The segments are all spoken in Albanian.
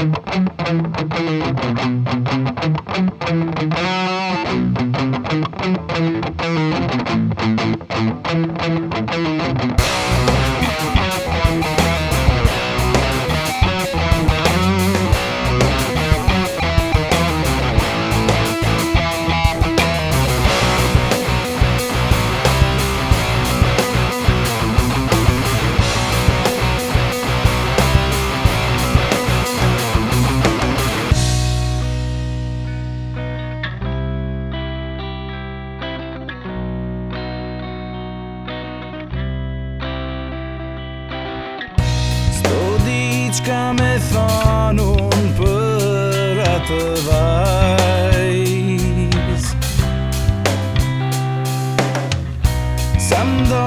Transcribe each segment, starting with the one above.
Thank you. qka me thonun për atë vajzë Sa më do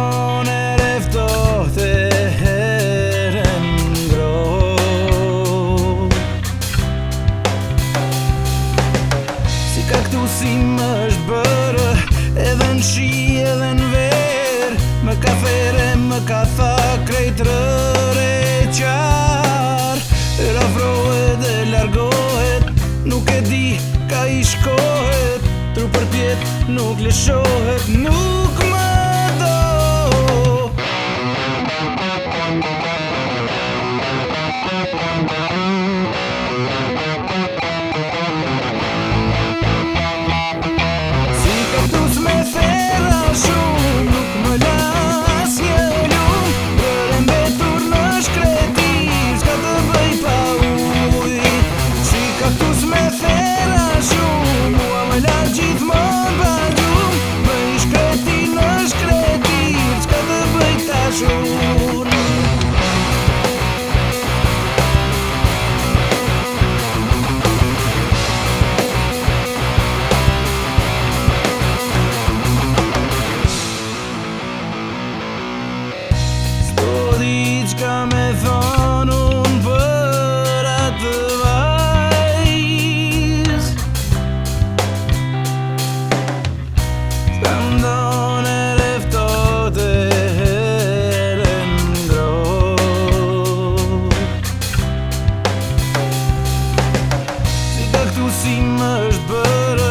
në refto herën gro Si ka këtu si më është bërë edhe në shi edhe në verë Më ka fere, më ka tha krejtë shkohet Tru për pjet nuk lëshohet Nuk si më është bërë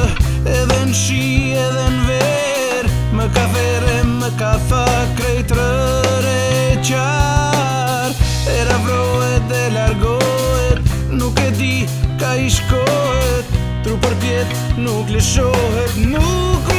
Edhe në shi, edhe në verë Më ka fere, më ka fa krejt rëre qarë Era vrohet dhe largohet Nuk e di ka i shkohet Tru për pjetë nuk lëshohet Nuk o